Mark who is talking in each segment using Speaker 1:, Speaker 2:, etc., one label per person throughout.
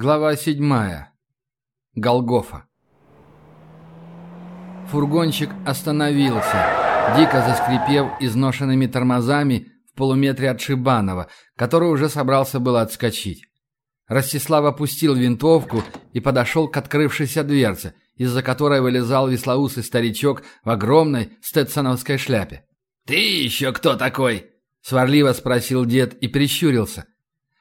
Speaker 1: Глава седьмая. Голгофа. Фургончик остановился, дико заскрипев изношенными тормозами в полуметре от Шибанова, который уже собрался было отскочить. Ростислав опустил винтовку и подошел к открывшейся дверце, из-за которой вылезал веслоусый старичок в огромной стетсоновской шляпе.
Speaker 2: «Ты еще кто такой?»
Speaker 1: — сварливо спросил дед и прищурился.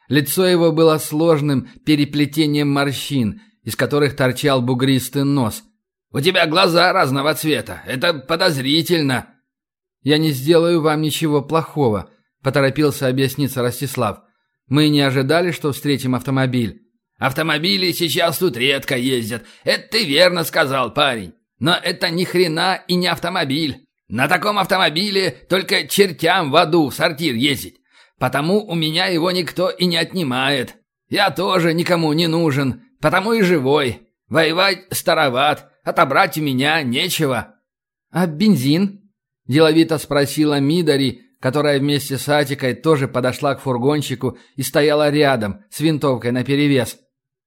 Speaker 1: Лицо его было сложным переплетением морщин, из которых торчал бугристый нос.
Speaker 2: «У тебя глаза разного цвета. Это подозрительно».
Speaker 1: «Я не сделаю вам ничего плохого», — поторопился объясниться Ростислав. «Мы не ожидали, что встретим автомобиль».
Speaker 2: «Автомобили сейчас тут редко ездят. Это ты верно сказал, парень. Но это ни хрена и не автомобиль. На таком автомобиле только чертям в аду в сортир ездить. Потому у меня его никто и не отнимает. Я тоже никому не нужен, потому и живой. Воевать староват, отобрать у меня нечего».
Speaker 1: «А бензин?» – деловито спросила Мидари, которая вместе с Атикой тоже подошла к фургончику и стояла рядом, с винтовкой наперевес.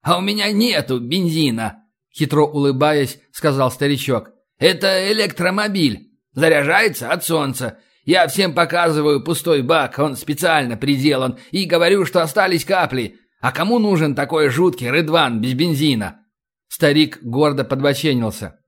Speaker 2: «А у меня нету бензина», – хитро улыбаясь, сказал старичок. «Это электромобиль. Заряжается от солнца. Я всем показываю пустой бак, он специально приделан, и говорю, что остались капли. А кому нужен такой жуткий рыдван без бензина?»
Speaker 1: Старик гордо подбоченился.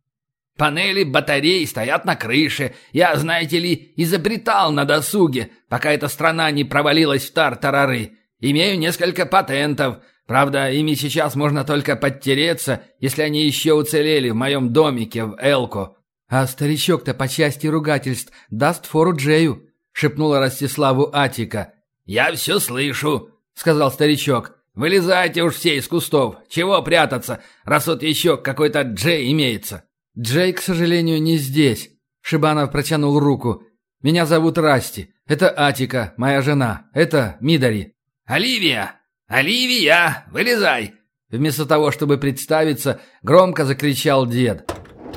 Speaker 2: «Панели батарей стоят на крыше. Я, знаете ли, изобретал на досуге, пока эта страна не провалилась в тар-тарары. Имею несколько патентов. Правда, ими сейчас можно только подтереться, если они еще уцелели в моем домике в Элко.
Speaker 1: «А старичок-то по части ругательств даст фору Джею», — шепнула Ростиславу Атика.
Speaker 2: «Я все слышу», — сказал старичок. «Вылезайте уж все из кустов. Чего прятаться, раз вот еще какой-то Джей имеется?»
Speaker 1: «Джей, к сожалению, не здесь», — Шибанов протянул руку. «Меня зовут Расти. Это Атика, моя жена. Это Мидари».
Speaker 2: «Оливия! Оливия! Вылезай!»
Speaker 1: Вместо того, чтобы представиться, громко закричал дед.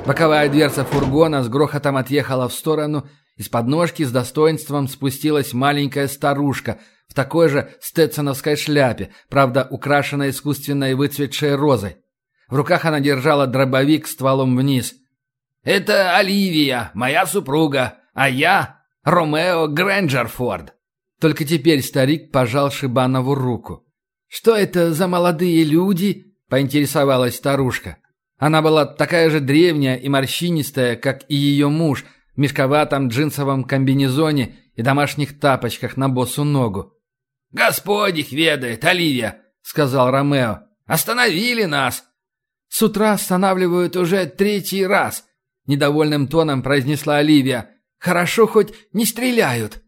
Speaker 1: Боковая дверца фургона с грохотом отъехала в сторону, из подножки с достоинством спустилась маленькая старушка в такой же стетсоновской шляпе, правда, украшенной искусственной выцветшей розой. В руках она держала дробовик стволом вниз.
Speaker 2: «Это Оливия, моя супруга, а я Ромео Грэнджерфорд».
Speaker 1: Только теперь старик пожал Шибанову руку. «Что это за молодые люди?» — поинтересовалась старушка. Она была такая же древняя и морщинистая, как и ее муж, в мешковатом джинсовом комбинезоне и домашних тапочках на босу ногу.
Speaker 2: «Господь их ведает, Оливия!» — сказал Ромео. «Остановили нас!»
Speaker 1: «С утра останавливают уже третий раз», — недовольным тоном произнесла Оливия. «Хорошо, хоть не стреляют».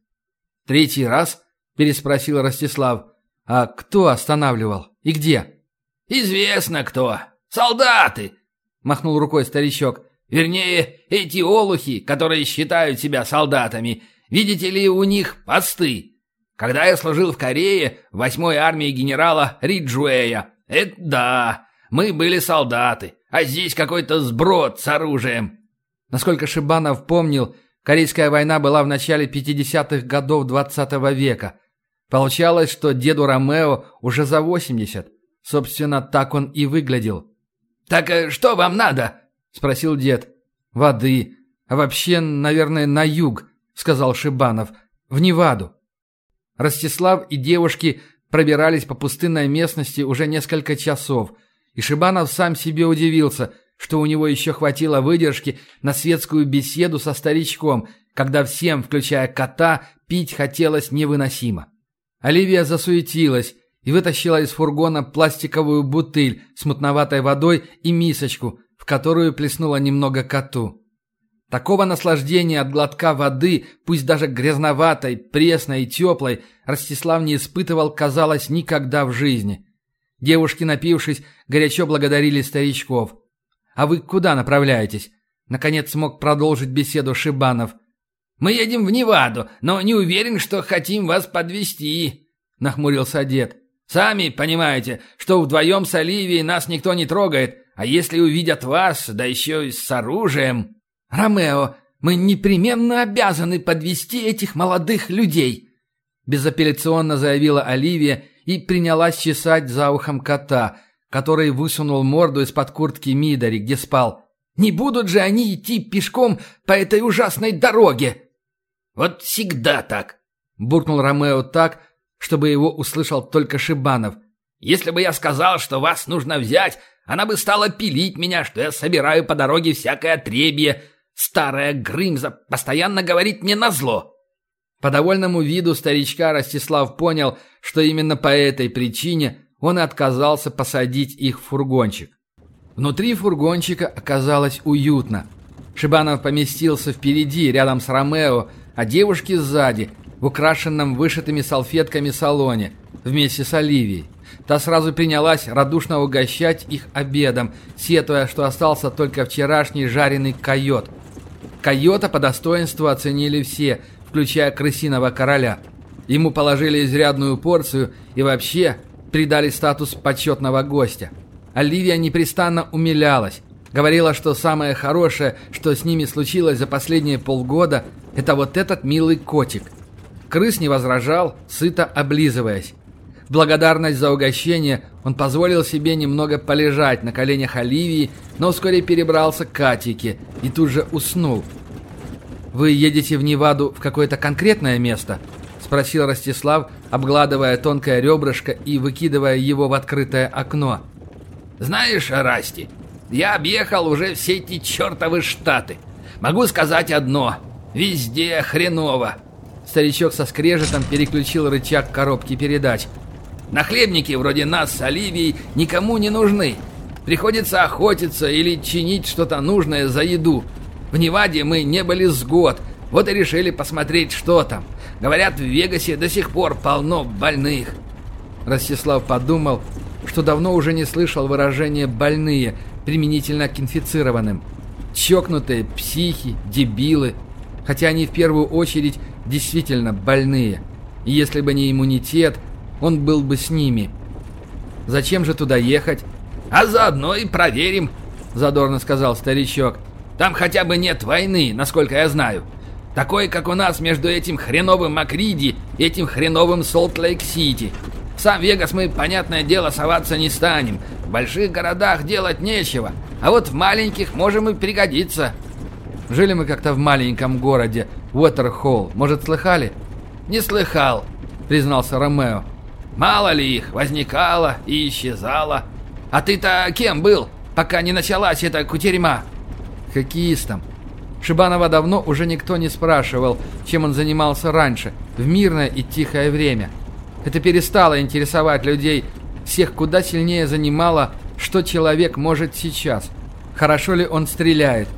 Speaker 1: «Третий раз?» — переспросил Ростислав. «А кто останавливал? И где?»
Speaker 2: «Известно кто. Солдаты!» — махнул рукой старичок. «Вернее, эти олухи, которые считают себя солдатами. Видите ли, у них посты. Когда я служил в Корее, в восьмой армии генерала Риджуэя, это да, мы были солдаты, а здесь какой-то сброд с оружием».
Speaker 1: Насколько Шибанов помнил, Корейская война была в начале 50-х годов 20 -го века. Получалось, что деду Ромео уже за 80. Собственно, так он и выглядел.
Speaker 2: «Так э, что вам надо?»
Speaker 1: — спросил дед. «Воды. А вообще, наверное, на юг», — сказал Шибанов. «В Неваду». Ростислав и девушки пробирались по пустынной местности уже несколько часов, и Шибанов сам себе удивился, что у него еще хватило выдержки на светскую беседу со старичком, когда всем, включая кота, пить хотелось невыносимо. Оливия засуетилась, и вытащила из фургона пластиковую бутыль с мутноватой водой и мисочку, в которую плеснула немного коту. Такого наслаждения от глотка воды, пусть даже грязноватой, пресной и теплой, Ростислав не испытывал, казалось, никогда в жизни. Девушки, напившись, горячо благодарили старичков. «А вы куда направляетесь?» Наконец смог продолжить беседу Шибанов.
Speaker 2: «Мы едем в Неваду, но не уверен, что хотим вас подвести, нахмурился дед. Сами понимаете, что вдвоем с Оливией нас никто не трогает, а если увидят вас, да еще и с оружием...
Speaker 3: Ромео, мы непременно обязаны подвести этих молодых людей!»
Speaker 1: Безапелляционно заявила Оливия и принялась чесать за ухом кота, который высунул морду из-под куртки Мидари, где спал. «Не будут же они идти пешком по этой ужасной дороге!»
Speaker 2: «Вот всегда так!»
Speaker 1: — буркнул Ромео так, чтобы его услышал только Шибанов.
Speaker 2: «Если бы я сказал, что вас нужно взять, она бы стала пилить меня, что я собираю по дороге всякое отребье. Старая Грымза постоянно говорит мне назло».
Speaker 1: По довольному виду старичка Ростислав понял, что именно по этой причине он и отказался посадить их в фургончик. Внутри фургончика оказалось уютно. Шибанов поместился впереди, рядом с Ромео, а девушки сзади, в украшенном вышитыми салфетками салоне, вместе с Оливией. Та сразу принялась радушно угощать их обедом, сетуя, что остался только вчерашний жареный койот. Койота по достоинству оценили все, включая крысиного короля. Ему положили изрядную порцию и вообще придали статус почетного гостя. Оливия непрестанно умилялась. Говорила, что самое хорошее, что с ними случилось за последние полгода, это вот этот милый котик. Крыс не возражал, сыто облизываясь. В благодарность за угощение он позволил себе немного полежать на коленях Оливии, но вскоре перебрался к Катике и тут же уснул. «Вы едете в Неваду в какое-то конкретное место?» – спросил Ростислав, обгладывая тонкое ребрышко и выкидывая его в открытое окно.
Speaker 2: «Знаешь, Расти, я объехал уже все эти чертовы штаты. Могу сказать одно. Везде хреново.
Speaker 1: Старичок со скрежетом переключил рычаг коробки передач.
Speaker 2: Нахлебники вроде нас с Оливией никому не нужны. Приходится охотиться или чинить что-то нужное за еду. В Неваде мы не были с год, вот и решили посмотреть, что там. Говорят, в Вегасе до сих пор полно больных.
Speaker 1: Ростислав подумал, что давно уже не слышал выражения «больные», применительно к инфицированным. Чокнутые, психи, дебилы. Хотя они в первую очередь действительно больные. И если бы не иммунитет, он был бы с ними. Зачем же туда ехать?
Speaker 2: А заодно и проверим,
Speaker 1: задорно сказал старичок.
Speaker 2: Там хотя бы нет войны, насколько я знаю. Такой, как у нас между этим хреновым Макриди и этим хреновым Солт-Лейк-Сити. В сам Вегас мы, понятное дело, соваться не станем. В больших городах делать нечего, а вот в маленьких можем и пригодиться.
Speaker 1: Жили мы как-то в маленьком городе, Уотерхолл. Может, слыхали?
Speaker 2: Не слыхал, признался Ромео. Мало ли их возникало и исчезало. А ты-то кем был, пока не началась эта кутерьма?
Speaker 1: Хоккеистом. Шибанова давно уже никто не спрашивал, чем он занимался раньше, в мирное и тихое время. Это перестало интересовать людей, всех куда сильнее занимало, что человек может сейчас. Хорошо ли он стреляет?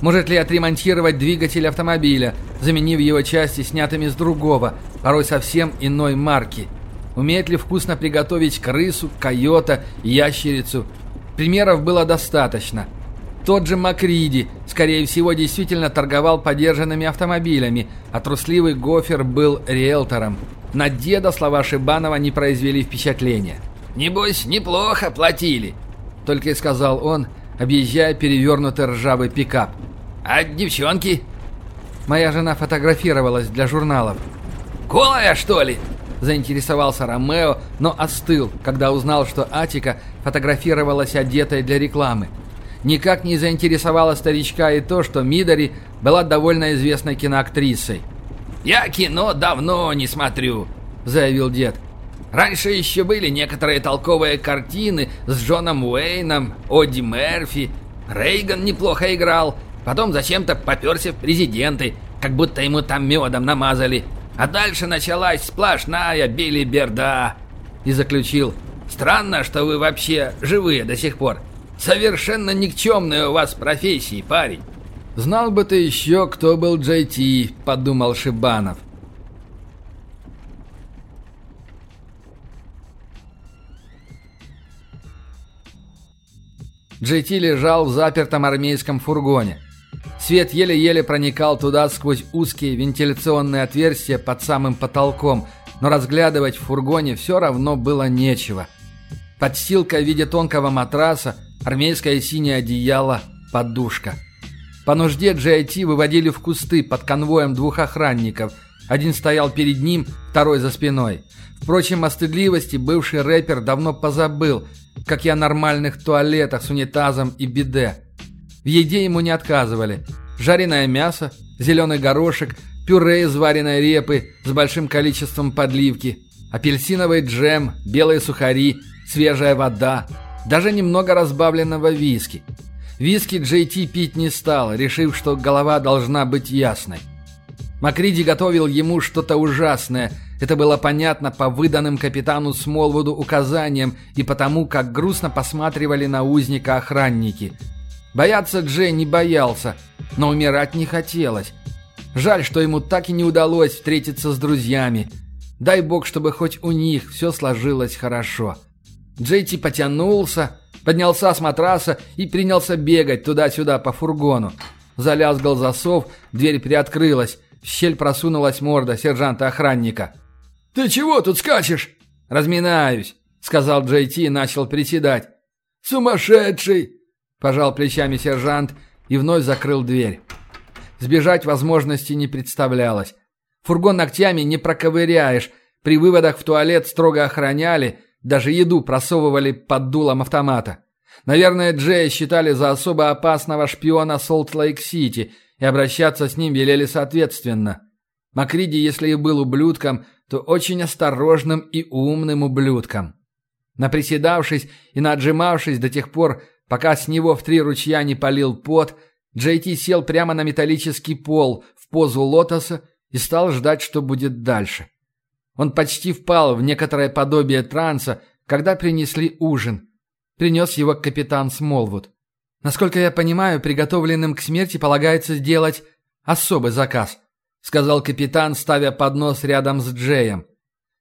Speaker 1: Может ли отремонтировать двигатель автомобиля, заменив его части снятыми с другого, порой совсем иной марки? Умеет ли вкусно приготовить крысу, койота, ящерицу? Примеров было достаточно. Тот же Макриди, скорее всего, действительно торговал подержанными автомобилями, а трусливый Гофер был риэлтором. На деда слова Шибанова не произвели впечатления.
Speaker 2: «Небось, неплохо платили», —
Speaker 1: только и сказал он, объезжая перевернутый ржавый пикап.
Speaker 2: «А девчонки?»
Speaker 1: Моя жена фотографировалась для журналов.
Speaker 2: «Голая, что ли?»
Speaker 1: Заинтересовался Ромео, но остыл, когда узнал, что Атика фотографировалась одетой для рекламы. Никак не заинтересовало старичка и то, что Мидари была довольно известной киноактрисой.
Speaker 2: «Я кино давно не смотрю», — заявил дед. «Раньше еще были некоторые толковые картины с Джоном Уэйном, Оди Мерфи. Рейган неплохо играл. Потом зачем-то поперся в президенты, как будто ему там медом намазали. А дальше началась сплошная билиберда». И заключил. «Странно, что вы вообще живые до сих пор. Совершенно никчемная у вас профессия, парень».
Speaker 1: «Знал бы ты еще, кто был Джей Ти», — подумал Шибанов. Джей Ти лежал в запертом армейском фургоне. Свет еле-еле проникал туда сквозь узкие вентиляционные отверстия под самым потолком, но разглядывать в фургоне все равно было нечего. Подстилка в виде тонкого матраса, армейское синее одеяло, подушка — по нужде GIT выводили в кусты под конвоем двух охранников, Один стоял перед ним, второй за спиной. Впрочем, о стыдливости бывший рэпер давно позабыл, как я о нормальных туалетах с унитазом и биде. В еде ему не отказывали. Жареное мясо, зеленый горошек, пюре из вареной репы с большим количеством подливки, апельсиновый джем, белые сухари, свежая вода, даже немного разбавленного виски. Виски Джей Ти пить не стал, решив, что голова должна быть ясной. Макриди готовил ему что-то ужасное. Это было понятно по выданным капитану Смолвуду указаниям и потому, как грустно посматривали на узника охранники. Бояться Джей не боялся, но умирать не хотелось. Жаль, что ему так и не удалось встретиться с друзьями. Дай бог, чтобы хоть у них все сложилось хорошо. Джейти потянулся, поднялся с матраса и принялся бегать туда-сюда по фургону. Залязгал засов, дверь приоткрылась. В щель просунулась морда сержанта-охранника.
Speaker 2: «Ты чего тут скачешь?»
Speaker 1: «Разминаюсь», — сказал Джей Ти и начал приседать.
Speaker 2: «Сумасшедший!» — пожал плечами сержант
Speaker 1: и вновь закрыл дверь. Сбежать возможности не представлялось. Фургон ногтями не проковыряешь, при выводах в туалет строго охраняли, даже еду просовывали под дулом автомата. Наверное, Джея считали за особо опасного шпиона Солт-Лейк-Сити — и обращаться с ним велели соответственно. Макриди, если и был ублюдком, то очень осторожным и умным ублюдком. Наприседавшись и наджимавшись до тех пор, пока с него в три ручья не полил пот, Джей Ти сел прямо на металлический пол в позу лотоса и стал ждать, что будет дальше. Он почти впал в некоторое подобие транса, когда принесли ужин. Принес его капитан Смолвуд. Насколько я понимаю, приготовленным к смерти полагается сделать особый заказ», — сказал капитан, ставя поднос рядом с Джеем.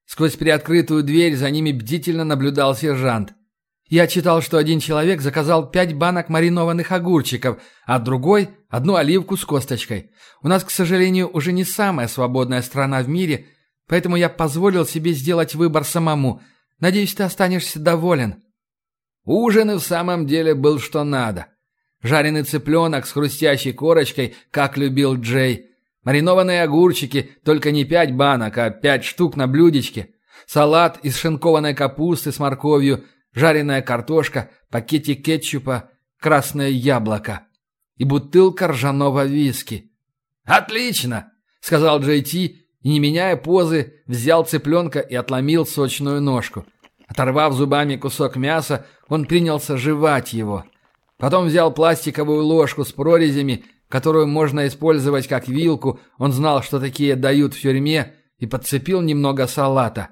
Speaker 1: Сквозь приоткрытую дверь за ними бдительно наблюдал сержант. Я читал, что один человек заказал пять банок маринованных огурчиков, а другой – одну оливку с косточкой. У нас, к сожалению, уже не самая свободная страна в мире, поэтому я позволил себе сделать выбор самому. Надеюсь, ты останешься доволен.
Speaker 2: Ужин и в самом деле был что надо. Жареный цыпленок с хрустящей корочкой, как любил Джей. Маринованные огурчики, только не пять банок, а пять штук на блюдечке. Салат из шинкованной капусты с морковью, жареная картошка, пакетик кетчупа, красное яблоко. И бутылка ржаного виски. «Отлично!» — сказал Джей Ти, и, не меняя позы, взял цыпленка и отломил сочную ножку. Оторвав зубами кусок мяса, он принялся жевать его. Потом взял пластиковую ложку с прорезями, которую можно использовать как вилку, он знал, что такие дают в тюрьме, и подцепил немного салата.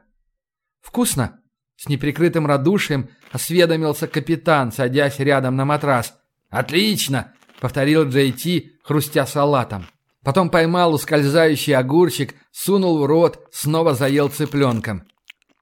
Speaker 1: «Вкусно?» С неприкрытым радушием осведомился капитан, садясь рядом на матрас.
Speaker 2: «Отлично!» — повторил Джей Ти, хрустя салатом. Потом поймал ускользающий огурчик, сунул в рот, снова заел цыпленком.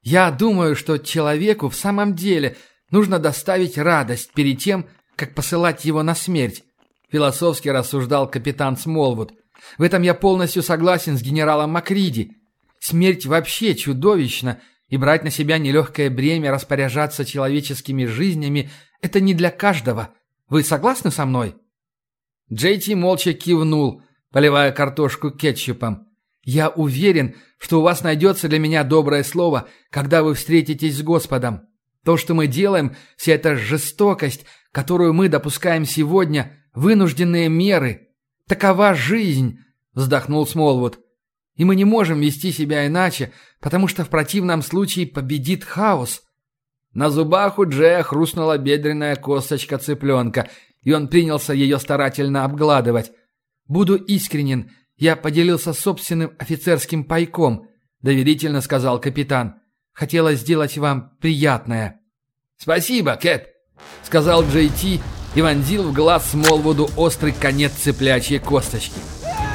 Speaker 1: Я думаю, что человеку в самом деле нужно доставить радость перед тем, как посылать его на смерть, философски рассуждал капитан Смолвуд. В этом я полностью согласен с генералом Макриди. Смерть вообще чудовищна, и брать на себя нелегкое бремя распоряжаться человеческими жизнями – это не для каждого. Вы согласны со мной?» Джейти молча кивнул, поливая картошку кетчупом. «Я уверен, что у вас найдется для меня доброе слово, когда вы встретитесь с Господом. То, что мы делаем, вся эта жестокость, которую мы допускаем сегодня, вынужденные меры. Такова жизнь!» – вздохнул Смолвуд. «И мы не можем вести себя иначе, потому что в противном случае победит хаос».
Speaker 2: На зубах у Джея хрустнула бедренная косточка цыпленка, и он принялся ее старательно обгладывать.
Speaker 1: «Буду искренен, «Я поделился собственным офицерским пайком», — доверительно сказал капитан. «Хотелось сделать вам приятное».
Speaker 2: «Спасибо, Кэп», — сказал Джей Ти и вонзил в глаз Смолвуду острый конец цыплячьей косточки.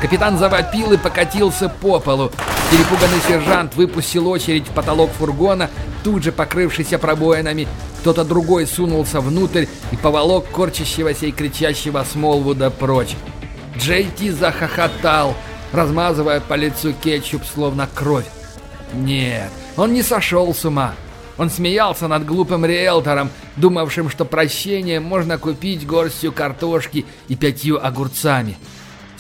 Speaker 2: Капитан завопил и покатился по полу. Перепуганный сержант выпустил очередь в потолок фургона, тут же покрывшийся пробоинами. Кто-то другой сунулся внутрь и поволок корчащегося и кричащего Смолвуда прочь. Джейти захохотал, размазывая по лицу кетчуп словно кровь. Нет, он не сошел с ума. Он смеялся над глупым риэлтором, думавшим, что прощение можно купить горстью картошки и пятью огурцами.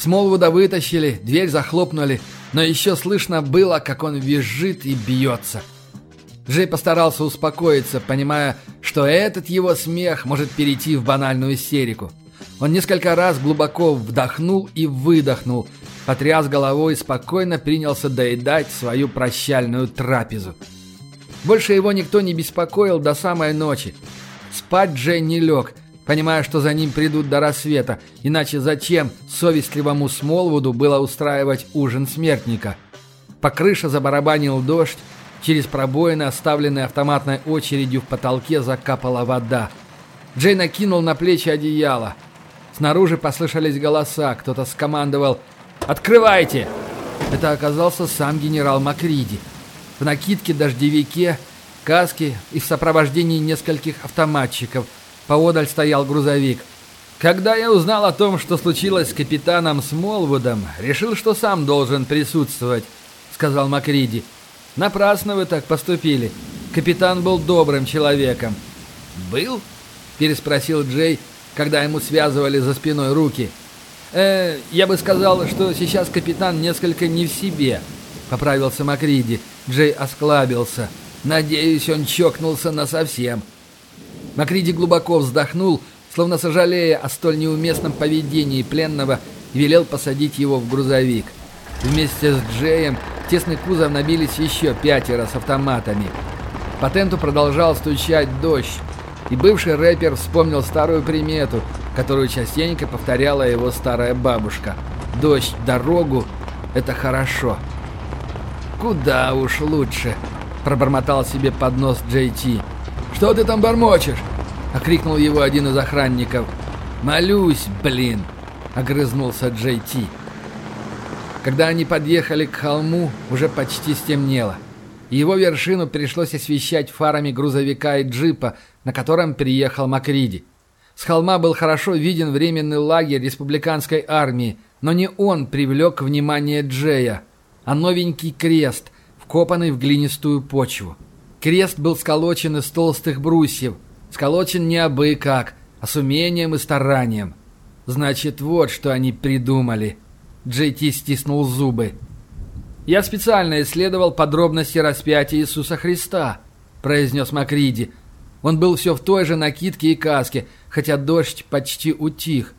Speaker 1: Смолвуда вытащили, дверь захлопнули, но еще слышно было, как он визжит и бьется. Джей постарался успокоиться, понимая, что этот его смех может перейти в банальную истерику. Он несколько раз глубоко вдохнул и выдохнул, потряс головой и спокойно принялся доедать свою прощальную трапезу. Больше его никто не беспокоил до самой ночи. Спать Джей не лег, понимая, что за ним придут до рассвета, иначе зачем совестливому Смолвуду было устраивать ужин смертника? По крыше забарабанил дождь, через пробоины, оставленные автоматной очередью в потолке, закапала вода. Джей накинул на плечи одеяло. Снаружи послышались голоса, кто-то скомандовал «Открывайте!» Это оказался сам генерал Макриди. В накидке-дождевике, каске и в сопровождении нескольких автоматчиков – Поодаль стоял грузовик. Когда я узнал о том, что случилось с капитаном Смолвудом, решил, что сам должен присутствовать, сказал Макриди. Напрасно вы так поступили. Капитан был добрым человеком. Был? переспросил Джей, когда ему связывали за спиной руки. Э, я бы сказал, что сейчас капитан несколько не в себе, поправился Макриди. Джей осклабился. Надеюсь, он чокнулся на совсем. Макриди глубоко вздохнул, словно сожалея о столь неуместном поведении пленного, и велел посадить его в грузовик. Вместе с Джеем в тесный кузов набились еще пятеро с автоматами. По тенту продолжал стучать дождь, и бывший рэпер вспомнил старую примету, которую частенько повторяла его старая бабушка. «Дождь дорогу — это хорошо». «Куда уж лучше», — пробормотал себе под нос Джей Ти. «Что ты там бормочешь?» — окрикнул его один из охранников. «Молюсь, блин!» — огрызнулся Джей Ти. Когда они подъехали к холму, уже почти стемнело. Его вершину пришлось освещать фарами грузовика и джипа, на котором приехал Макриди. С холма был хорошо виден временный лагерь республиканской армии, но не он привлек внимание Джея, а новенький крест, вкопанный в глинистую почву. Крест был сколочен из толстых брусьев. Сколочен не абы как, а с умением и старанием. Значит, вот что они придумали. Джей Ти стиснул зубы. «Я специально исследовал подробности распятия Иисуса Христа», — произнес Макриди. Он был все в той же накидке и каске, хотя дождь почти утих.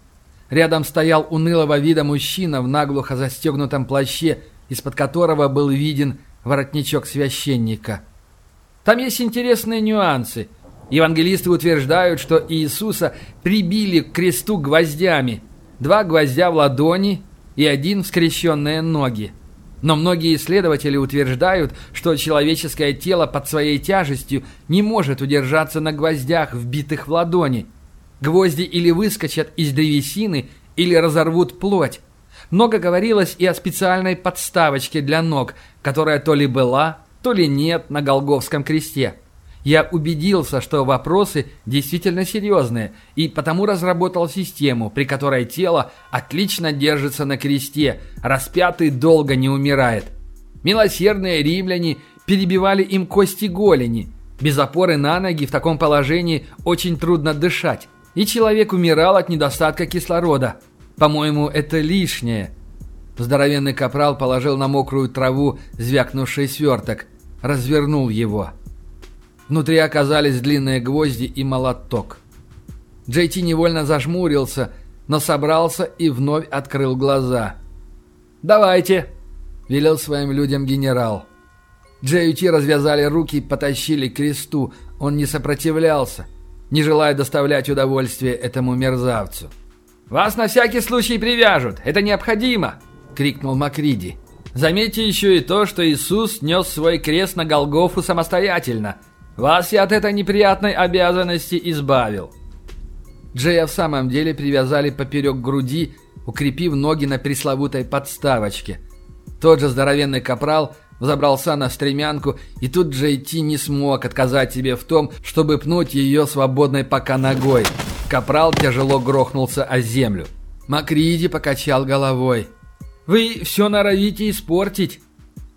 Speaker 1: Рядом стоял унылого вида мужчина в наглухо застегнутом плаще, из-под которого был виден воротничок священника. Там есть интересные нюансы. Евангелисты утверждают, что Иисуса прибили к кресту гвоздями. Два гвоздя в ладони и один в скрещенные ноги. Но многие исследователи утверждают, что человеческое тело под своей тяжестью не может удержаться на гвоздях, вбитых в ладони. Гвозди или выскочат из древесины, или разорвут плоть. Много говорилось и о специальной подставочке для ног, которая то ли была, то ли нет на Голговском кресте. Я убедился, что вопросы действительно серьезные, и потому разработал систему, при которой тело отлично держится на кресте, распятый долго не умирает. Милосердные римляне перебивали им кости голени. Без опоры на ноги в таком положении очень трудно дышать, и человек умирал от недостатка кислорода. По-моему, это лишнее. Здоровенный капрал положил на мокрую траву звякнувший сверток развернул его. Внутри оказались длинные гвозди и молоток. Джей Ти невольно зажмурился, но собрался и вновь открыл глаза. «Давайте!» – велел своим людям генерал. Джей Ти развязали руки и потащили к кресту. Он не сопротивлялся, не желая доставлять удовольствие этому мерзавцу. «Вас на всякий случай привяжут! Это необходимо!» – крикнул Макриди. Заметьте еще и то, что Иисус нес свой крест на Голгофу самостоятельно. Вас я от этой неприятной обязанности избавил. Джея в самом деле привязали поперек груди, укрепив ноги на пресловутой подставочке. Тот же здоровенный капрал взобрался на стремянку, и тут Джей Ти не смог отказать себе в том, чтобы пнуть ее свободной пока ногой. Капрал тяжело грохнулся о землю. Макриди покачал головой. Вы все норовите испортить.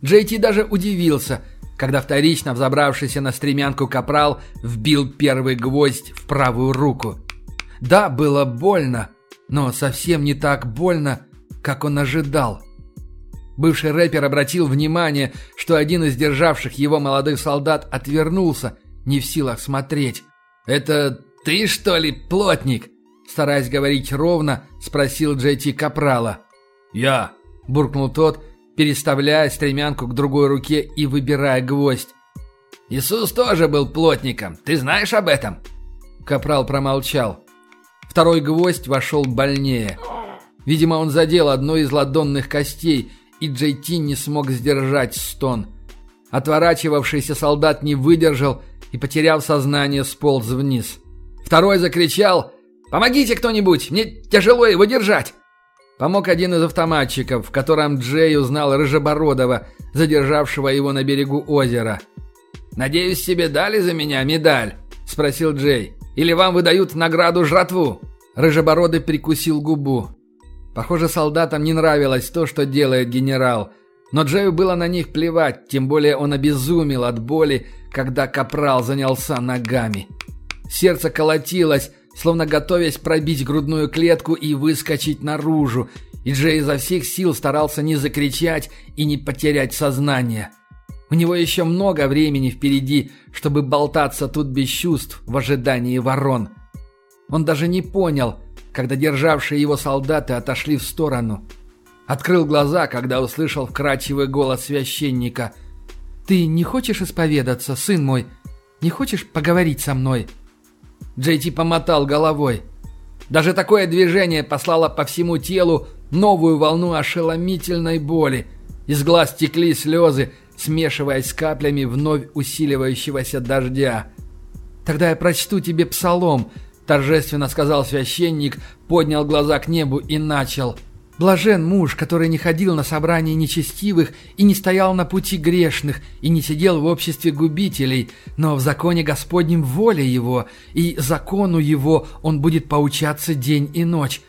Speaker 1: Джейти даже удивился, когда вторично взобравшийся на стремянку капрал вбил первый гвоздь в правую руку. Да, было больно, но совсем не так больно, как он ожидал. Бывший рэпер обратил внимание, что один из державших его молодых солдат отвернулся, не в силах смотреть. «Это ты, что ли, плотник?» Стараясь говорить ровно, спросил Джей Ти Капрала.
Speaker 2: «Я», —
Speaker 1: буркнул тот, переставляя стремянку к другой руке и выбирая гвоздь.
Speaker 2: «Иисус тоже был плотником, ты знаешь об этом?»
Speaker 1: Капрал промолчал. Второй гвоздь вошел больнее. Видимо, он задел одну из ладонных костей, и Джей Ти не смог сдержать стон. Отворачивавшийся солдат не выдержал и, потеряв сознание, сполз вниз. Второй закричал «Помогите кто-нибудь! Мне тяжело его держать!» Помог один из автоматчиков, в котором Джей узнал Рыжебородова, задержавшего его на берегу озера.
Speaker 2: «Надеюсь, тебе дали за меня медаль?» – спросил Джей. «Или вам выдают награду жратву?»
Speaker 1: Рыжебородый прикусил губу. Похоже, солдатам не нравилось то, что делает генерал. Но Джею было на них плевать, тем более он обезумел от боли, когда капрал занялся ногами. Сердце колотилось, словно готовясь пробить грудную клетку и выскочить наружу, и Джей изо всех сил старался не закричать и не потерять сознание. У него еще много времени впереди, чтобы болтаться тут без чувств в ожидании ворон. Он даже не понял, когда державшие его солдаты отошли в сторону. Открыл глаза, когда услышал вкрадчивый голос священника. «Ты не хочешь исповедаться, сын мой? Не хочешь поговорить со мной?» Джейти помотал головой. Даже такое движение послало по всему телу новую волну ошеломительной боли. Из глаз текли слезы, смешиваясь с каплями вновь усиливающегося дождя. «Тогда я прочту тебе псалом», – торжественно сказал священник, поднял глаза к небу и начал – Блажен муж, который не ходил на собрания нечестивых и не стоял на пути грешных, и не сидел в обществе губителей, но в законе Господнем воле его, и закону его он будет поучаться день и ночь.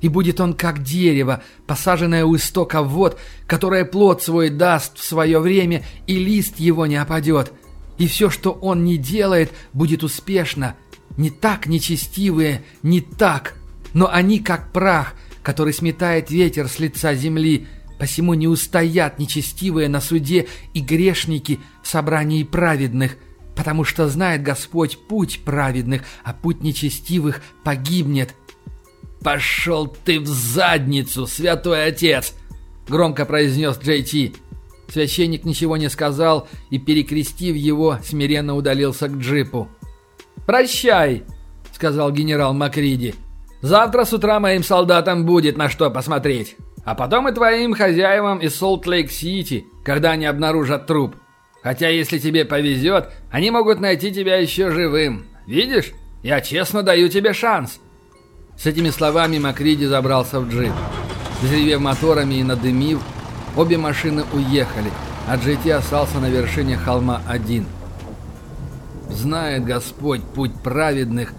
Speaker 1: И будет он как дерево, посаженное у истока вод, которое плод свой даст в свое время, и лист его не опадет. И все, что он не делает, будет успешно. Не так нечестивые, не так, но они как прах – который сметает ветер с лица земли, посему не устоят нечестивые на суде и грешники в собрании праведных, потому что знает Господь путь праведных, а путь нечестивых погибнет».
Speaker 2: «Пошел ты в задницу, святой отец!» — громко произнес Джей Ти.
Speaker 1: Священник ничего не сказал и, перекрестив его, смиренно удалился к джипу. «Прощай!» — сказал генерал Макриди. Завтра с утра моим солдатам будет на что посмотреть. А потом и твоим хозяевам из Солт-Лейк-Сити, когда они обнаружат труп. Хотя, если тебе повезет, они могут найти тебя еще живым. Видишь? Я честно даю тебе шанс». С этими словами Макриди забрался в джип. Взревев моторами и надымив, обе машины уехали, а GT остался на вершине холма один. Знает Господь путь праведных,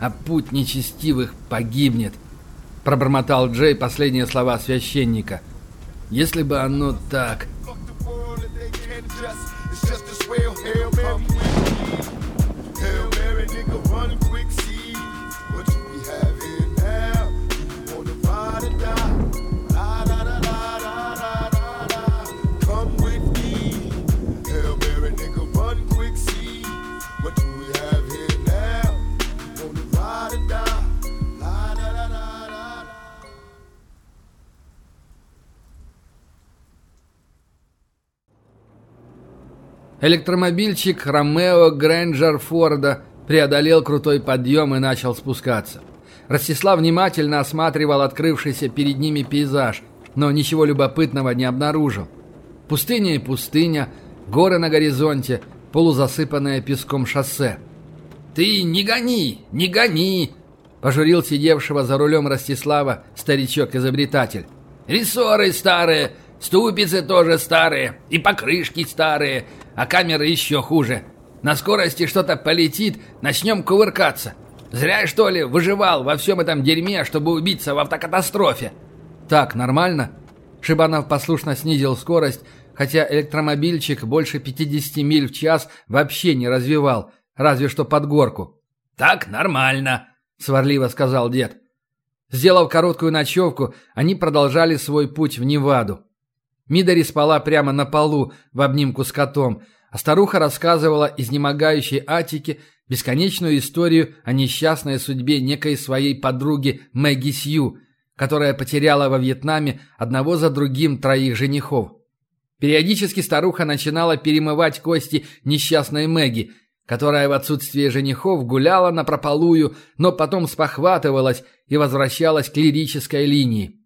Speaker 1: а путь нечестивых погибнет», — пробормотал Джей последние слова священника. «Если бы оно так...» Электромобильчик Ромео Грэнджер Форда преодолел крутой подъем и начал спускаться. Ростислав внимательно осматривал открывшийся перед ними пейзаж, но ничего любопытного не обнаружил. Пустыня и пустыня, горы на горизонте, полузасыпанное песком шоссе.
Speaker 2: «Ты не гони, не гони!» – пожурил сидевшего за рулем Ростислава старичок-изобретатель. «Рессоры старые, ступицы тоже старые, и покрышки старые, а камеры еще хуже. На скорости что-то полетит, начнем кувыркаться. Зря, что ли, выживал во всем этом дерьме, чтобы убиться в автокатастрофе.
Speaker 1: Так, нормально? Шибанов послушно снизил скорость, хотя электромобильчик больше 50 миль в час вообще не развивал, разве что под горку.
Speaker 2: «Так нормально», —
Speaker 1: сварливо сказал дед. Сделав короткую ночевку, они продолжали свой путь в Неваду. Мидари спала прямо на полу в обнимку с котом, а старуха рассказывала изнемогающей Атике бесконечную историю о несчастной судьбе некой своей подруги Мэгги Сью, которая потеряла во Вьетнаме одного за другим троих женихов. Периодически старуха начинала перемывать кости несчастной Мэгги, которая в отсутствие женихов гуляла на прополую, но потом спохватывалась и возвращалась к лирической линии.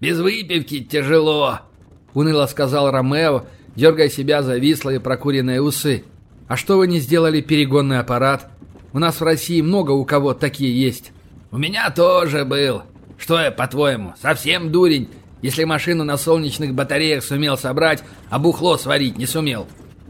Speaker 2: «Без выпивки тяжело», — уныло сказал Ромео, дергая себя за вислые прокуренные усы.
Speaker 1: «А что вы не сделали перегонный аппарат? У нас в России много у кого такие есть».
Speaker 2: «У меня тоже был. Что я, по-твоему, совсем дурень, если машину на солнечных батареях сумел собрать, а бухло сварить не сумел?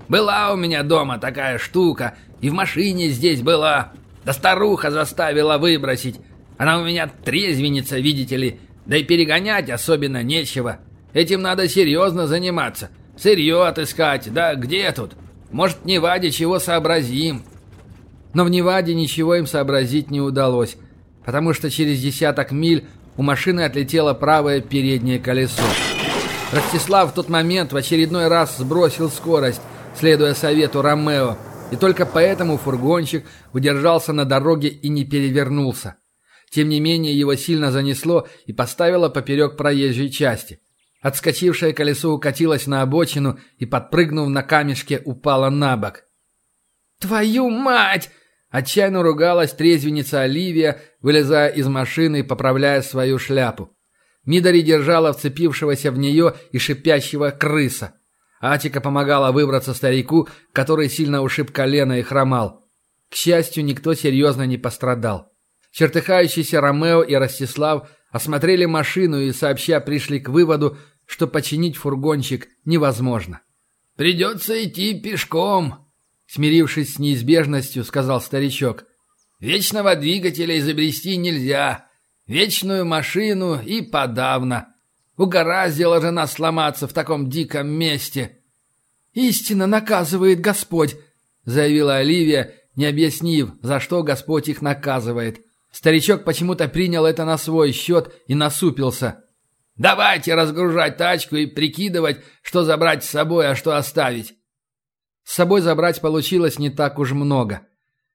Speaker 2: Была у меня дома такая штука, и в машине здесь была. Да старуха заставила выбросить. Она у меня трезвенница, видите ли, да и перегонять особенно нечего. Этим надо серьезно заниматься. Сырье отыскать, да где тут? Может, в Неваде чего сообразим?»
Speaker 1: Но в Неваде ничего им сообразить не удалось, потому что через десяток миль у машины отлетело правое переднее колесо. Ростислав в тот момент в очередной раз сбросил скорость, следуя совету Ромео, и только поэтому фургончик удержался на дороге и не перевернулся. Тем не менее, его сильно занесло и поставило поперек проезжей части. Отскочившее колесо укатилось на обочину и, подпрыгнув на камешке, упало на бок.
Speaker 3: «Твою мать!»
Speaker 1: Отчаянно ругалась трезвенница Оливия, вылезая из машины и поправляя свою шляпу. Мидари держала вцепившегося в нее и шипящего крыса. Атика помогала выбраться старику, который сильно ушиб колено и хромал. К счастью, никто серьезно не пострадал. Чертыхающиеся Ромео и Ростислав осмотрели машину и сообща пришли к выводу, что починить фургончик невозможно.
Speaker 2: «Придется идти пешком», —
Speaker 1: смирившись с неизбежностью, сказал старичок.
Speaker 2: «Вечного двигателя изобрести нельзя. Вечную машину и подавно. Угораздило же нас сломаться в таком диком месте».
Speaker 3: «Истинно наказывает Господь», — заявила Оливия, не объяснив, за что Господь их наказывает.
Speaker 1: Старичок почему-то принял это на свой счет и насупился.
Speaker 2: «Давайте разгружать тачку и прикидывать, что забрать с собой, а что оставить».
Speaker 1: С собой забрать получилось не так уж много.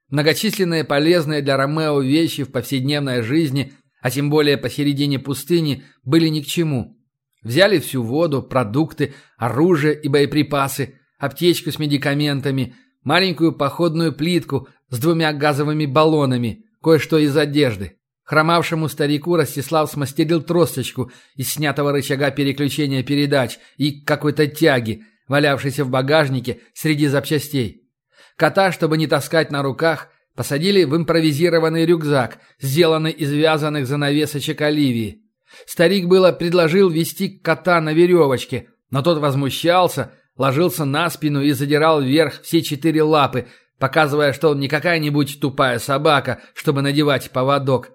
Speaker 1: Многочисленные полезные для Ромео вещи в повседневной жизни, а тем более посередине пустыни, были ни к чему. Взяли всю воду, продукты, оружие и боеприпасы, аптечку с медикаментами, маленькую походную плитку с двумя газовыми баллонами – кое-что из одежды. Хромавшему старику Ростислав смастерил тросточку из снятого рычага переключения передач и какой-то тяги, валявшейся в багажнике среди запчастей. Кота, чтобы не таскать на руках, посадили в импровизированный рюкзак, сделанный из вязаных занавесочек Оливии. Старик было предложил вести кота на веревочке, но тот возмущался, ложился на спину и задирал вверх все четыре лапы, показывая, что он не какая-нибудь тупая собака, чтобы надевать поводок.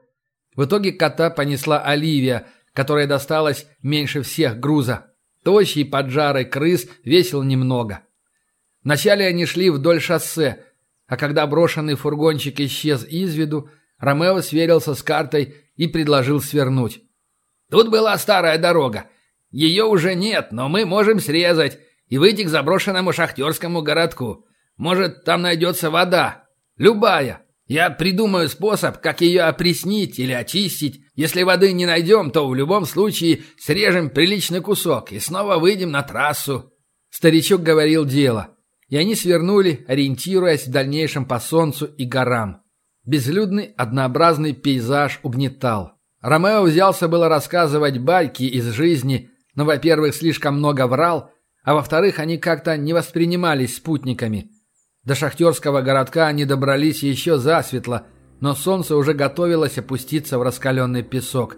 Speaker 1: В итоге кота понесла Оливия, которая досталась меньше всех груза. Тощий поджарый крыс весил немного. Вначале они шли вдоль шоссе, а когда брошенный фургончик исчез из виду, Ромео сверился с картой и предложил свернуть.
Speaker 2: «Тут была старая дорога. Ее уже нет, но мы можем срезать и выйти к заброшенному шахтерскому городку. Может, там найдется вода. Любая. Я придумаю способ, как ее опреснить или очистить. Если воды не найдем, то в любом случае срежем приличный кусок и снова выйдем на трассу».
Speaker 1: Старичок говорил дело. И они свернули, ориентируясь в дальнейшем по солнцу и горам. Безлюдный, однообразный пейзаж угнетал. Ромео взялся было рассказывать байки из жизни, но, во-первых, слишком много врал, а во-вторых, они как-то не воспринимались спутниками – до шахтерского городка они добрались еще засветло, но солнце уже готовилось опуститься в раскаленный песок.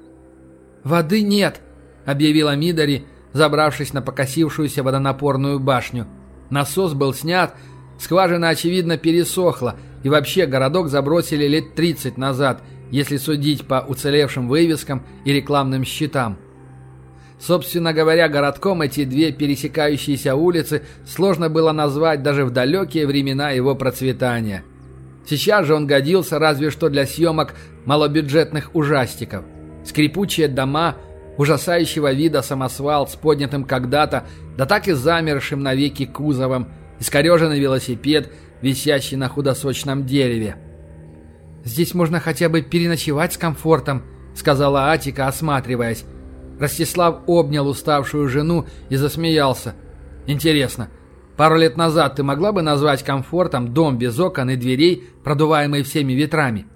Speaker 3: «Воды нет», — объявила
Speaker 1: Мидари, забравшись на покосившуюся водонапорную башню. Насос был снят, скважина, очевидно, пересохла, и вообще городок забросили лет 30 назад, если судить по уцелевшим вывескам и рекламным щитам. Собственно говоря, городком эти две пересекающиеся улицы сложно было назвать даже в далекие времена его процветания. Сейчас же он годился разве что для съемок малобюджетных ужастиков. Скрипучие дома, ужасающего вида самосвал с поднятым когда-то, да так и замершим навеки кузовом, искореженный велосипед, висящий на худосочном дереве. «Здесь можно хотя бы переночевать с комфортом», — сказала Атика, осматриваясь. Ростислав обнял уставшую жену и засмеялся. «Интересно, пару лет назад ты могла бы назвать комфортом дом без окон и дверей, продуваемый всеми ветрами?»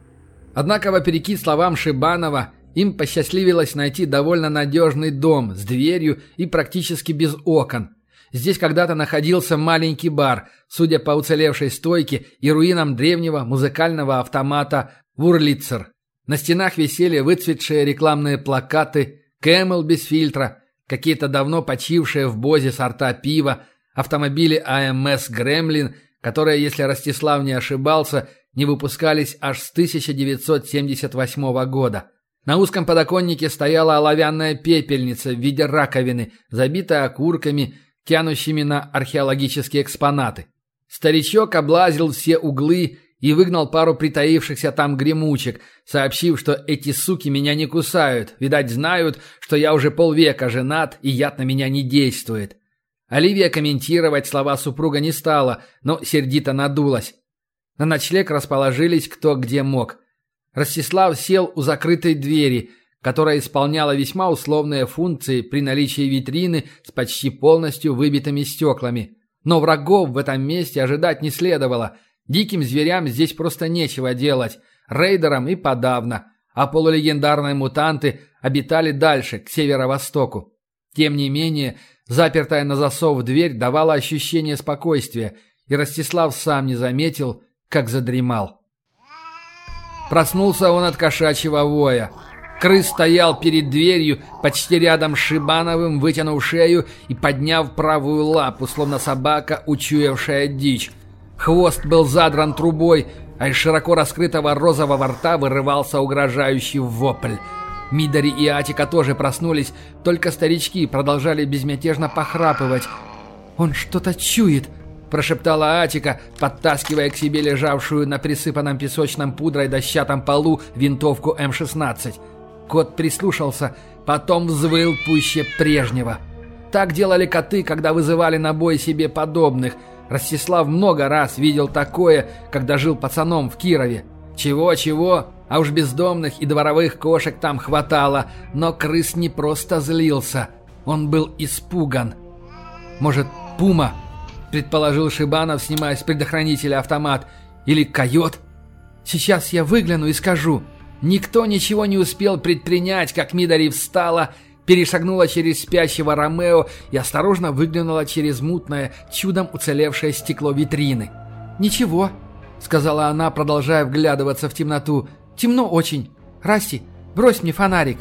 Speaker 1: Однако, вопреки словам Шибанова, им посчастливилось найти довольно надежный дом с дверью и практически без окон. Здесь когда-то находился маленький бар, судя по уцелевшей стойке и руинам древнего музыкального автомата «Вурлицер». На стенах висели выцветшие рекламные плакаты «Кэмел без фильтра», какие-то давно почившие в Бозе сорта пива, автомобили АМС «Гремлин», которые, если Ростислав не ошибался, не выпускались аж с 1978 года. На узком подоконнике стояла оловянная пепельница в виде раковины, забитая окурками, тянущими на археологические экспонаты. Старичок облазил все углы и выгнал пару притаившихся там гремучек, сообщив, что эти суки меня не кусают, видать, знают, что я уже полвека женат и яд на меня не действует. Оливия комментировать слова супруга не стала, но сердито надулась. На ночлег расположились кто где мог. Ростислав сел у закрытой двери, которая исполняла весьма условные функции при наличии витрины с почти полностью выбитыми стеклами. Но врагов в этом месте ожидать не следовало. Диким зверям здесь просто нечего делать, рейдерам и подавно, а полулегендарные мутанты обитали дальше, к северо-востоку. Тем не менее, запертая на засов дверь давала ощущение спокойствия, и Ростислав сам не заметил, как задремал. Проснулся он от кошачьего воя. Крыс стоял перед дверью, почти рядом с Шибановым, вытянув шею и подняв правую лапу, словно собака, учуявшая дичь. Хвост был задран трубой, а из широко раскрытого розового рта вырывался угрожающий вопль. Мидари и Атика тоже проснулись, только старички продолжали безмятежно похрапывать. «Он что-то чует», – прошептала Атика, подтаскивая к себе лежавшую на присыпанном песочном пудрой дощатом полу винтовку М-16. Кот прислушался, потом взвыл пуще прежнего. Так делали коты, когда вызывали на бой себе подобных. Ростислав много раз видел такое, когда жил пацаном в Кирове. Чего-чего, а уж бездомных и дворовых кошек там хватало, но крыс не просто злился, он был испуган. Может, пума предположил Шибанов, снимая с предохранителя автомат. «Или койот?» «Сейчас я выгляну и скажу». Никто ничего не успел предпринять, как Мидари встала, перешагнула через спящего Ромео и осторожно выглянула через мутное, чудом уцелевшее стекло витрины. «Ничего», — сказала она, продолжая вглядываться в темноту. «Темно очень. Расти, брось мне фонарик».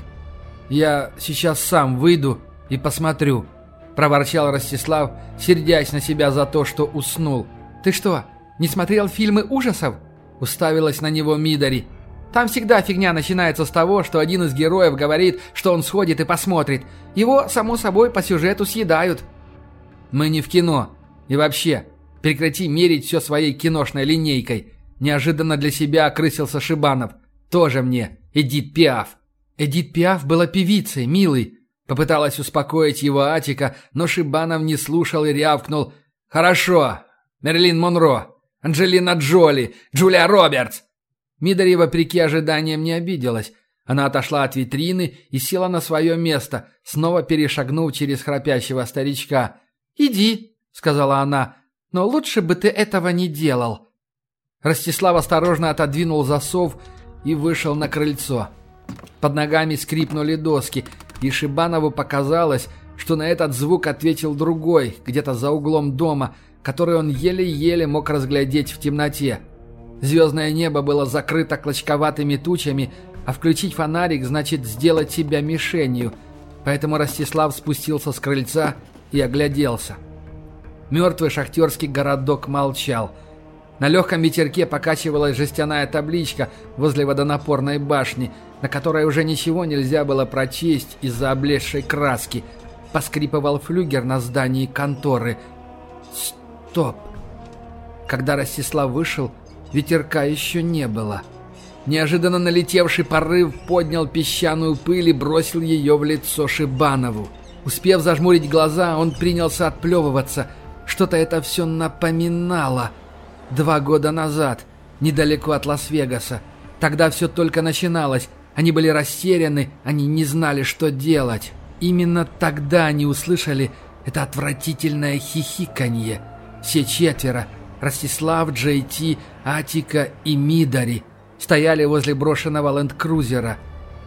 Speaker 1: «Я сейчас сам выйду и посмотрю», — проворчал Ростислав, сердясь на себя за то, что уснул. «Ты что, не смотрел фильмы ужасов?» — уставилась на него Мидари. «Там всегда фигня начинается с того, что один из героев говорит, что он сходит и посмотрит. Его, само собой, по сюжету съедают». «Мы не в кино. И вообще, прекрати мерить все своей киношной линейкой». Неожиданно для себя окрысился Шибанов. «Тоже мне, Эдит Пиаф». «Эдит Пиаф была певицей, милый», Попыталась успокоить его Атика, но Шибанов не слушал и рявкнул. «Хорошо. Мерлин Монро, Анджелина Джоли, Джулия Робертс!» Мидари, вопреки ожиданиям, не обиделась. Она отошла от витрины и села на свое место, снова перешагнув через храпящего старичка. «Иди», — сказала она, — «но лучше бы ты этого не делал». Ростислав осторожно отодвинул засов и вышел на крыльцо. Под ногами скрипнули доски — и Шибанову показалось, что на этот звук ответил другой, где-то за углом дома, который он еле-еле мог разглядеть в темноте. Звездное небо было закрыто клочковатыми тучами, а включить фонарик значит сделать себя мишенью, поэтому Ростислав спустился с крыльца и огляделся. Мертвый шахтерский городок молчал – на легком ветерке покачивалась жестяная табличка возле водонапорной башни, на которой уже ничего нельзя было прочесть из-за облезшей краски. Поскрипывал флюгер на здании конторы. Стоп! Когда Ростислав вышел, ветерка еще не было. Неожиданно налетевший порыв поднял песчаную пыль и бросил ее в лицо Шибанову. Успев зажмурить глаза, он принялся отплевываться. Что-то это все напоминало. Два года назад, недалеко от Лас-Вегаса. Тогда все только начиналось. Они были растеряны, они не знали, что делать. Именно тогда они услышали это отвратительное хихиканье. Все четверо – Ростислав, Джей Ти, Атика и Мидари – стояли возле брошенного ленд-крузера.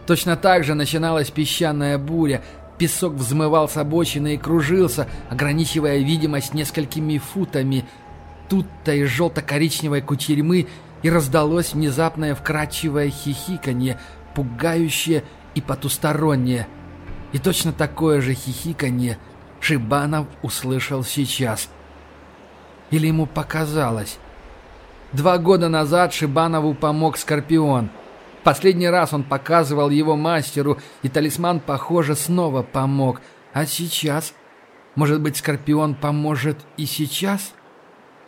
Speaker 1: Точно так же начиналась песчаная буря, песок взмывал с обочины и кружился, ограничивая видимость несколькими футами. Тут-то из желто-коричневой кучерьмы и раздалось внезапное вкрадчивое хихиканье, пугающее и потустороннее. И точно такое же хихиканье Шибанов услышал сейчас. Или ему показалось? Два года назад Шибанову помог Скорпион. Последний раз он показывал его мастеру, и талисман, похоже, снова помог. А сейчас? Может быть, Скорпион поможет и сейчас?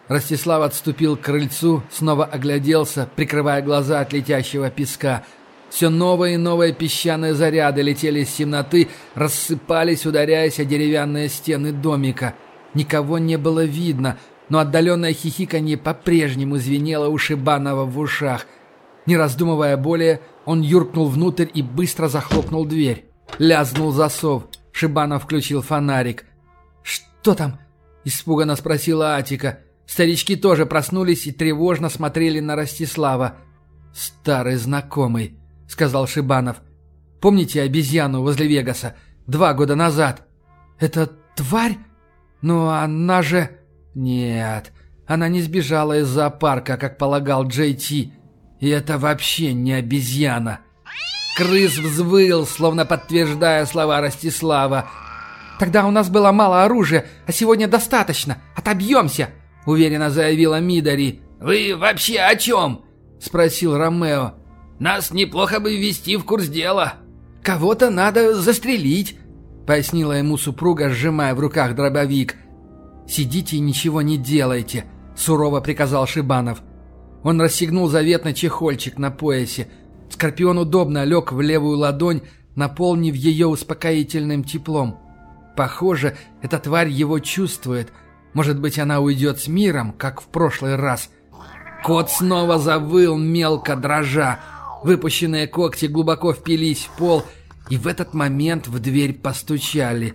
Speaker 1: Ростислав отступил к крыльцу, снова огляделся, прикрывая глаза от летящего песка. Все новые и новые песчаные заряды летели из темноты, рассыпались, ударяясь о деревянные стены домика. Никого не было видно — но отдаленное хихиканье по-прежнему звенело у Шибанова в ушах. Не раздумывая более, он юркнул внутрь и быстро захлопнул дверь. Лязнул засов. Шибанов включил фонарик. «Что там?» – испуганно спросила Атика. Старички тоже проснулись и тревожно смотрели на Ростислава. «Старый знакомый», — сказал Шибанов. «Помните обезьяну возле Вегаса? Два года назад?» «Это тварь? Но она же...» Нет, она не сбежала из зоопарка, как полагал Джей Ти. И это вообще не обезьяна. Крыс взвыл, словно подтверждая слова Ростислава. «Тогда у нас было мало оружия, а сегодня достаточно. Отобьемся!» — уверенно заявила Мидари.
Speaker 2: «Вы вообще о чем?»
Speaker 1: — спросил Ромео.
Speaker 2: «Нас неплохо бы ввести в курс дела».
Speaker 1: «Кого-то надо застрелить», — пояснила ему супруга, сжимая в руках дробовик. «Сидите и ничего не делайте», — сурово приказал Шибанов. Он расстегнул заветный чехольчик на поясе. Скорпион удобно лег в левую ладонь, наполнив ее успокоительным теплом. Похоже, эта тварь его чувствует. Может быть, она уйдет с миром, как в прошлый раз. Кот снова завыл, мелко дрожа. Выпущенные когти глубоко впились в пол, и в этот момент в дверь постучали.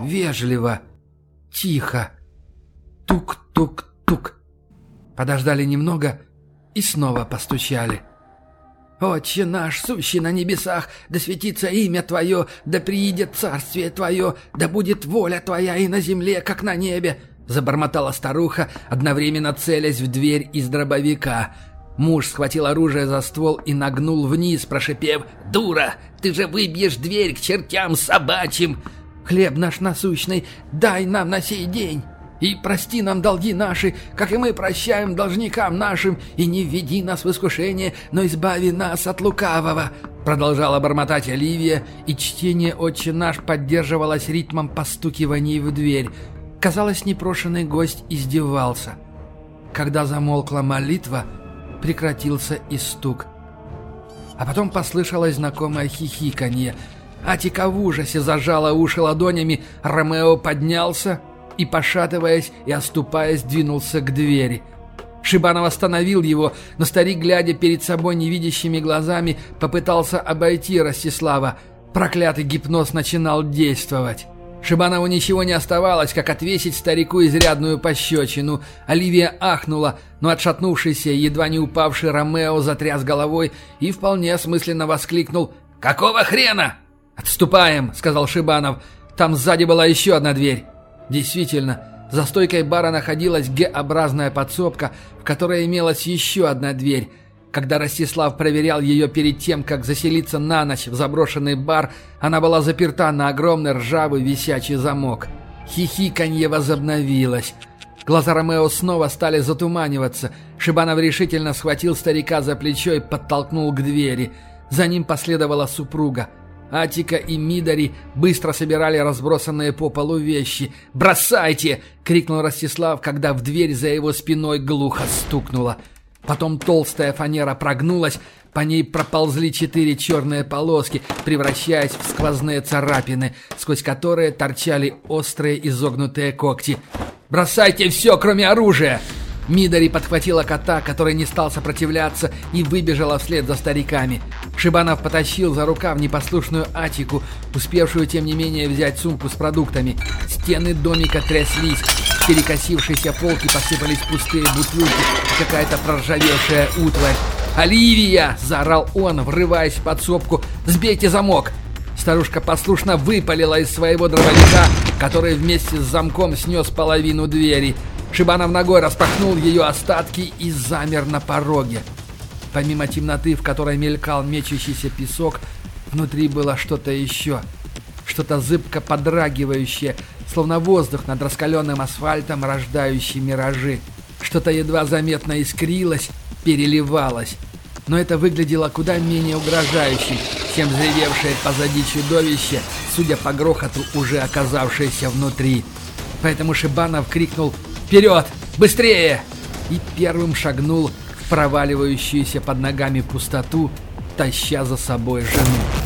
Speaker 1: Вежливо, тихо. Тук-тук-тук. Подождали немного и снова постучали. «Отче наш, сущий на небесах, да светится имя Твое, да приидет царствие Твое, да будет воля Твоя и на земле, как на небе!» Забормотала старуха, одновременно целясь в дверь из дробовика. Муж схватил оружие за ствол и нагнул вниз, прошипев «Дура, ты же выбьешь дверь к чертям собачьим!» «Хлеб наш насущный, дай нам на сей день!» И прости нам долги наши, как и мы прощаем должникам нашим, и не введи нас в искушение, но избави нас от лукавого». Продолжала бормотать Оливия, и чтение «Отче наш» поддерживалось ритмом постукиваний в дверь. Казалось, непрошенный гость издевался. Когда замолкла молитва, прекратился и стук. А потом послышалось знакомое хихиканье. Атика в ужасе зажала уши ладонями, Ромео поднялся и, пошатываясь и оступаясь, двинулся к двери. Шибанов остановил его, но старик, глядя перед собой невидящими глазами, попытался обойти Ростислава. Проклятый гипноз начинал действовать. Шибанову ничего не оставалось, как отвесить старику изрядную пощечину. Оливия ахнула, но отшатнувшийся, едва не упавший Ромео затряс головой и вполне осмысленно воскликнул «Какого хрена?» «Отступаем», — сказал Шибанов. «Там сзади была еще одна дверь». Действительно, за стойкой бара находилась Г-образная подсобка, в которой имелась еще одна дверь. Когда Ростислав проверял ее перед тем, как заселиться на ночь в заброшенный бар, она была заперта на огромный ржавый висячий замок. Хихиканье возобновилось. Глаза Ромео снова стали затуманиваться. Шибанов решительно схватил старика за плечо и подтолкнул к двери. За ним последовала супруга. Атика и Мидари быстро собирали разбросанные по полу вещи. «Бросайте!» — крикнул Ростислав, когда в дверь за его спиной глухо стукнуло. Потом толстая фанера прогнулась, По ней проползли четыре черные полоски, превращаясь в сквозные царапины, сквозь которые торчали острые изогнутые когти. «Бросайте все, кроме оружия!» Мидари подхватила кота, который не стал сопротивляться, и выбежала вслед за стариками. Шибанов потащил за рукав непослушную Атику, успевшую, тем не менее, взять сумку с продуктами. Стены домика тряслись, с перекосившейся полки посыпались пустые бутылки какая-то проржавевшая утварь. «Оливия!» – заорал он, врываясь в подсобку. «Сбейте замок!» Старушка послушно выпалила из своего дробовика, который вместе с замком снес половину двери. Шибанов ногой распахнул ее остатки и замер на пороге. Помимо темноты, в которой мелькал мечущийся песок, внутри было что-то еще. Что-то зыбко подрагивающее, словно воздух над раскаленным асфальтом, рождающий миражи. Что-то едва заметно искрилось, переливалось. Но это выглядело куда менее угрожающе, чем заревевшее позади чудовище, судя по грохоту, уже оказавшееся внутри. Поэтому Шибанов крикнул «Вперед! Быстрее!» и первым шагнул в проваливающуюся под ногами пустоту, таща за собой жену.